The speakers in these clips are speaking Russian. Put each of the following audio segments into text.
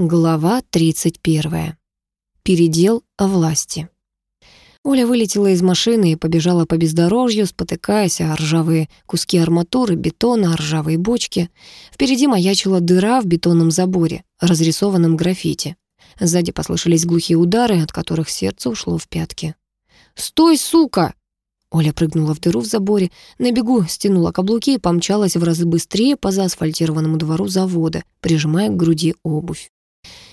Глава 31. Передел власти. Оля вылетела из машины и побежала по бездорожью, спотыкаясь о ржавые куски арматуры, бетона, ржавые бочки. Впереди маячила дыра в бетонном заборе, разрисованном граффити. Сзади послышались глухие удары, от которых сердце ушло в пятки. «Стой, сука!» Оля прыгнула в дыру в заборе, на бегу стянула каблуки и помчалась в разы быстрее по заасфальтированному двору завода, прижимая к груди обувь.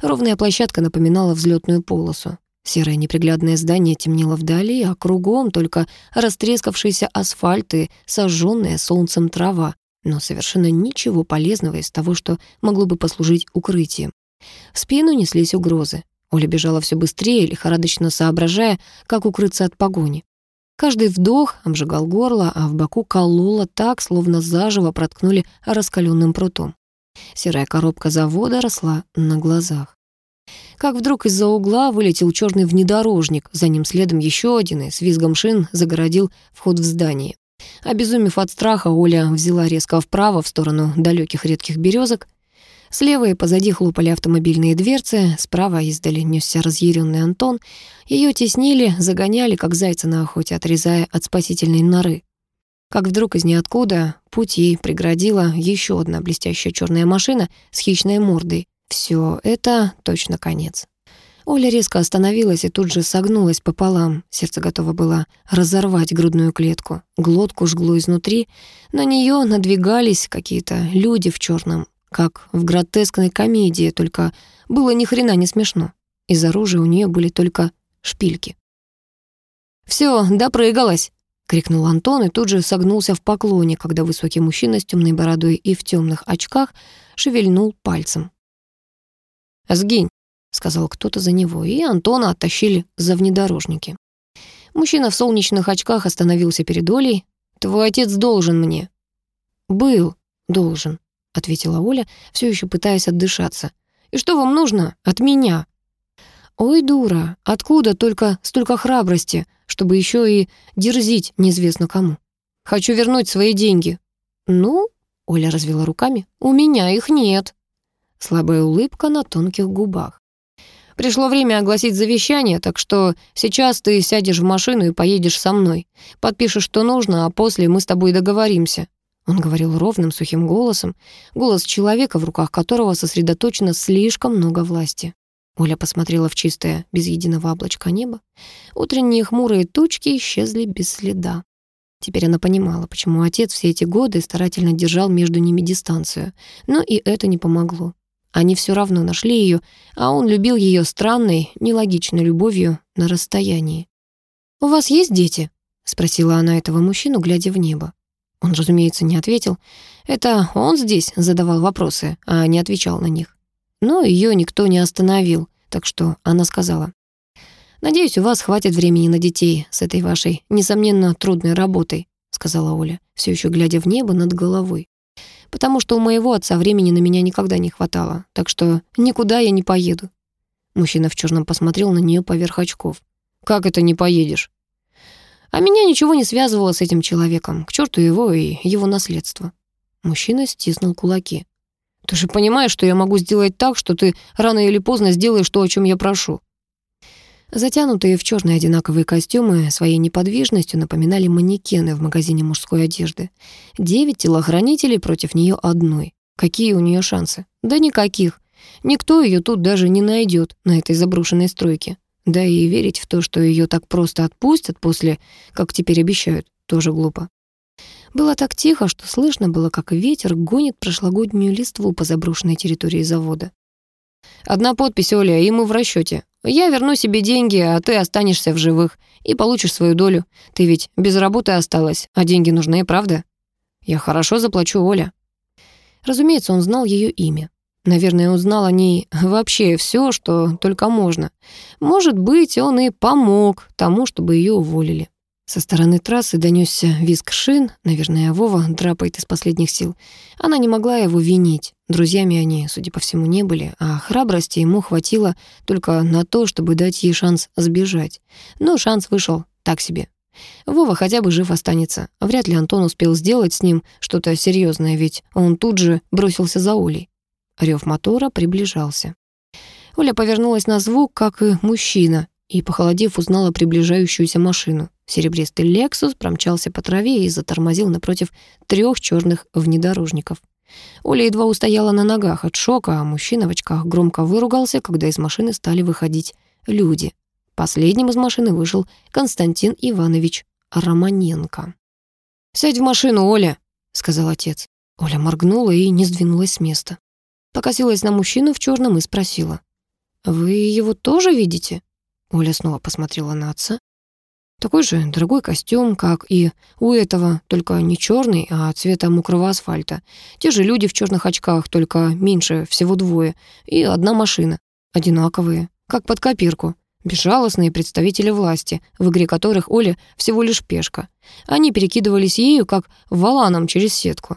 Ровная площадка напоминала взлетную полосу. Серое неприглядное здание темнело вдали, а кругом только растрескавшийся асфальт и сожженная солнцем трава, но совершенно ничего полезного из того, что могло бы послужить укрытием. В спину неслись угрозы. Оля бежала все быстрее, лихорадочно соображая, как укрыться от погони. Каждый вдох обжигал горло, а в боку кололо так, словно заживо проткнули раскаленным прутом. Серая коробка завода росла на глазах. Как вдруг из-за угла вылетел черный внедорожник, за ним следом еще один и с визгом шин загородил вход в здание. Обезумев от страха, Оля взяла резко вправо в сторону далеких редких березок. Слева и позади хлопали автомобильные дверцы, справа издали несся разъяренный Антон. Ее теснили, загоняли, как зайца на охоте, отрезая от спасительной норы. Как вдруг из ниоткуда пути преградила еще одна блестящая черная машина с хищной мордой. Все это точно конец. Оля резко остановилась и тут же согнулась пополам. Сердце готово было разорвать грудную клетку. Глотку жгло изнутри. На нее надвигались какие-то люди в черном, как в гротескной комедии, только было ни хрена не смешно. Из оружия у нее были только шпильки. «Все, допрыгалась!» — крикнул Антон и тут же согнулся в поклоне, когда высокий мужчина с темной бородой и в темных очках шевельнул пальцем. «Сгинь», — сказал кто-то за него, и Антона оттащили за внедорожники. Мужчина в солнечных очках остановился перед Олей. «Твой отец должен мне». «Был должен», — ответила Оля, все еще пытаясь отдышаться. «И что вам нужно от меня?» «Ой, дура, откуда только столько храбрости, чтобы еще и дерзить неизвестно кому? Хочу вернуть свои деньги». «Ну?» — Оля развела руками. «У меня их нет». Слабая улыбка на тонких губах. «Пришло время огласить завещание, так что сейчас ты сядешь в машину и поедешь со мной. Подпишешь, что нужно, а после мы с тобой договоримся. Он говорил ровным, сухим голосом, голос человека, в руках которого сосредоточено слишком много власти. Оля посмотрела в чистое, без единого облачка небо. Утренние хмурые тучки исчезли без следа. Теперь она понимала, почему отец все эти годы старательно держал между ними дистанцию. Но и это не помогло. Они все равно нашли ее, а он любил ее странной, нелогичной любовью на расстоянии. «У вас есть дети?» — спросила она этого мужчину, глядя в небо. Он, разумеется, не ответил. Это он здесь задавал вопросы, а не отвечал на них. Но ее никто не остановил, так что она сказала. «Надеюсь, у вас хватит времени на детей с этой вашей, несомненно, трудной работой», сказала Оля, все еще глядя в небо над головой. «Потому что у моего отца времени на меня никогда не хватало, так что никуда я не поеду». Мужчина в черном посмотрел на нее поверх очков. «Как это не поедешь?» А меня ничего не связывало с этим человеком. К черту его и его наследство. Мужчина стиснул кулаки. «Ты же понимаешь, что я могу сделать так, что ты рано или поздно сделаешь то, о чем я прошу». Затянутые в черные одинаковые костюмы своей неподвижностью напоминали манекены в магазине мужской одежды. Девять телохранителей против нее одной. Какие у нее шансы? Да никаких. Никто ее тут даже не найдет на этой заброшенной стройке. Да и верить в то, что ее так просто отпустят после, как теперь обещают, тоже глупо. Было так тихо, что слышно было, как ветер гонит прошлогоднюю листву по заброшенной территории завода. «Одна подпись, Оля, и мы в расчете. Я верну себе деньги, а ты останешься в живых и получишь свою долю. Ты ведь без работы осталась, а деньги нужны, правда? Я хорошо заплачу, Оля». Разумеется, он знал ее имя. Наверное, узнал о ней вообще все, что только можно. Может быть, он и помог тому, чтобы ее уволили. Со стороны трассы донесся визг шин. Наверное, Вова драпает из последних сил. Она не могла его винить. Друзьями они, судя по всему, не были, а храбрости ему хватило только на то, чтобы дать ей шанс сбежать. Но шанс вышел так себе. Вова хотя бы жив останется. Вряд ли Антон успел сделать с ним что-то серьезное, ведь он тут же бросился за Олей. Рев мотора приближался. Оля повернулась на звук, как и мужчина, и, похолодев, узнала приближающуюся машину. Серебристый «Лексус» промчался по траве и затормозил напротив трех черных внедорожников. Оля едва устояла на ногах от шока, а мужчина в очках громко выругался, когда из машины стали выходить люди. Последним из машины вышел Константин Иванович Романенко. «Сядь в машину, Оля», — сказал отец. Оля моргнула и не сдвинулась с места. Покосилась на мужчину в черном и спросила. «Вы его тоже видите?» Оля снова посмотрела на отца. Такой же дорогой костюм, как и у этого, только не черный, а цвета мокрого асфальта. Те же люди в черных очках, только меньше, всего двое. И одна машина. Одинаковые, как под копирку. Безжалостные представители власти, в игре которых Оля всего лишь пешка. Они перекидывались ею, как валаном через сетку.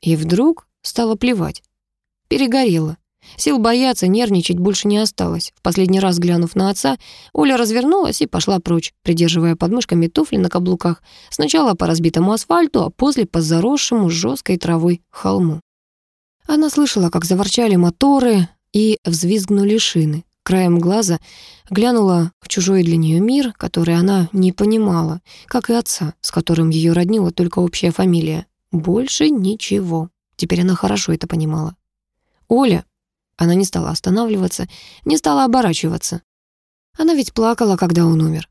И вдруг стало плевать. Перегорело. Сил бояться, нервничать больше не осталось. В последний раз глянув на отца, Оля развернулась и пошла прочь, придерживая подмышками туфли на каблуках. Сначала по разбитому асфальту, а после по заросшему жесткой травой холму. Она слышала, как заворчали моторы и взвизгнули шины. Краем глаза глянула в чужой для нее мир, который она не понимала, как и отца, с которым ее роднила только общая фамилия. Больше ничего. Теперь она хорошо это понимала. «Оля!» Она не стала останавливаться, не стала оборачиваться. Она ведь плакала, когда он умер.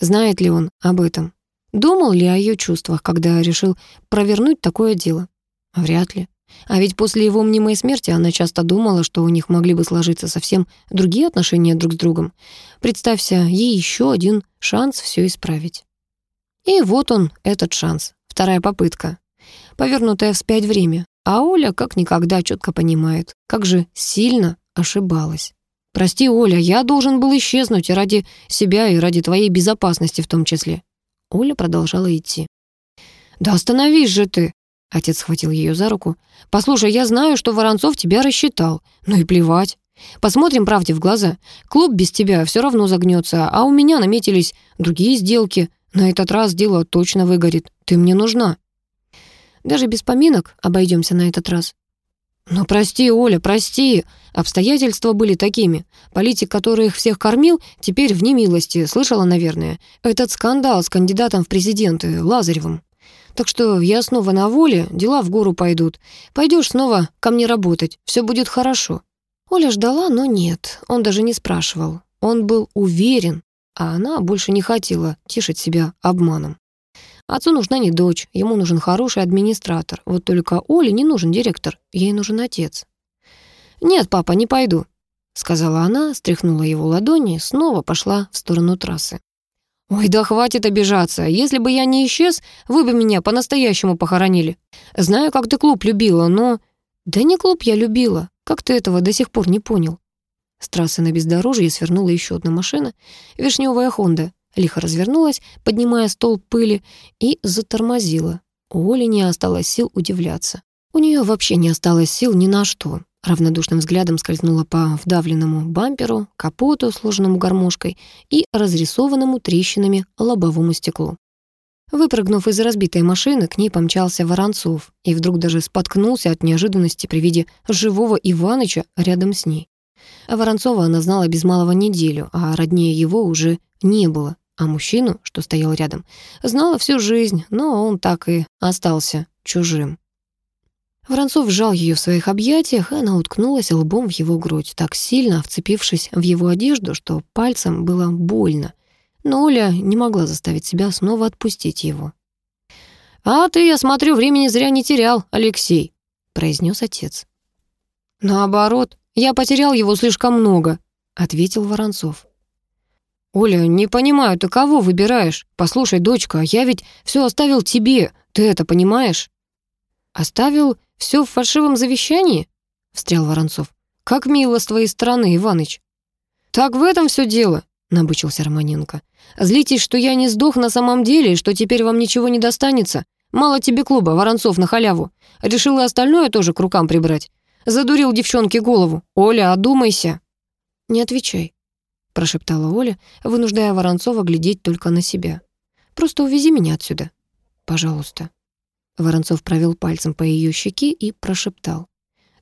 Знает ли он об этом? Думал ли о ее чувствах, когда решил провернуть такое дело? Вряд ли. А ведь после его мнимой смерти она часто думала, что у них могли бы сложиться совсем другие отношения друг с другом. Представься, ей еще один шанс все исправить. И вот он, этот шанс. Вторая попытка. Повернутая вспять время. А Оля как никогда четко понимает, как же сильно ошибалась. «Прости, Оля, я должен был исчезнуть ради себя и ради твоей безопасности в том числе». Оля продолжала идти. «Да остановись же ты!» Отец схватил ее за руку. «Послушай, я знаю, что Воронцов тебя рассчитал. Ну и плевать. Посмотрим правде в глаза. Клуб без тебя все равно загнется, а у меня наметились другие сделки. На этот раз дело точно выгорит. Ты мне нужна». Даже без поминок обойдемся на этот раз. «Ну, прости, Оля, прости. Обстоятельства были такими. Политик, который их всех кормил, теперь в немилости, слышала, наверное. Этот скандал с кандидатом в президенты, Лазаревым. Так что я снова на воле, дела в гору пойдут. Пойдешь снова ко мне работать, все будет хорошо». Оля ждала, но нет, он даже не спрашивал. Он был уверен, а она больше не хотела тешить себя обманом. Отцу нужна не дочь, ему нужен хороший администратор. Вот только Оле не нужен директор, ей нужен отец. «Нет, папа, не пойду», — сказала она, стряхнула его ладони, снова пошла в сторону трассы. «Ой, да хватит обижаться. Если бы я не исчез, вы бы меня по-настоящему похоронили. Знаю, как ты клуб любила, но...» «Да не клуб я любила. Как ты этого до сих пор не понял?» С трассы на бездорожье свернула еще одна машина. Вишневая Хонда лихо развернулась, поднимая стол пыли, и затормозила. У Оли не осталось сил удивляться. У нее вообще не осталось сил ни на что. Равнодушным взглядом скользнула по вдавленному бамперу, капоту, сложенному гармошкой, и разрисованному трещинами лобовому стеклу. Выпрыгнув из разбитой машины, к ней помчался Воронцов и вдруг даже споткнулся от неожиданности при виде живого Иваныча рядом с ней. Воронцова она знала без малого неделю, а роднее его уже не было а мужчину, что стоял рядом, знала всю жизнь, но он так и остался чужим. Воронцов сжал ее в своих объятиях, и она уткнулась лбом в его грудь, так сильно вцепившись в его одежду, что пальцем было больно. Но Оля не могла заставить себя снова отпустить его. «А ты, я смотрю, времени зря не терял, Алексей», — произнес отец. «Наоборот, я потерял его слишком много», — ответил Воронцов. «Оля, не понимаю, ты кого выбираешь? Послушай, дочка, я ведь все оставил тебе, ты это понимаешь?» «Оставил все в фальшивом завещании?» — встрял Воронцов. «Как мило с твоей стороны, Иваныч». «Так в этом все дело», — набычился Романенко. «Злитесь, что я не сдох на самом деле, и что теперь вам ничего не достанется. Мало тебе клуба, Воронцов на халяву. Решил и остальное тоже к рукам прибрать. Задурил девчонке голову. Оля, одумайся». «Не отвечай», — прошептала Оля, вынуждая Воронцова глядеть только на себя. «Просто увези меня отсюда, пожалуйста». Воронцов провел пальцем по ее щеке и прошептал.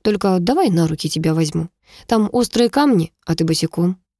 Только давай на руки тебя возьму. Там острые камни, а ты босиком.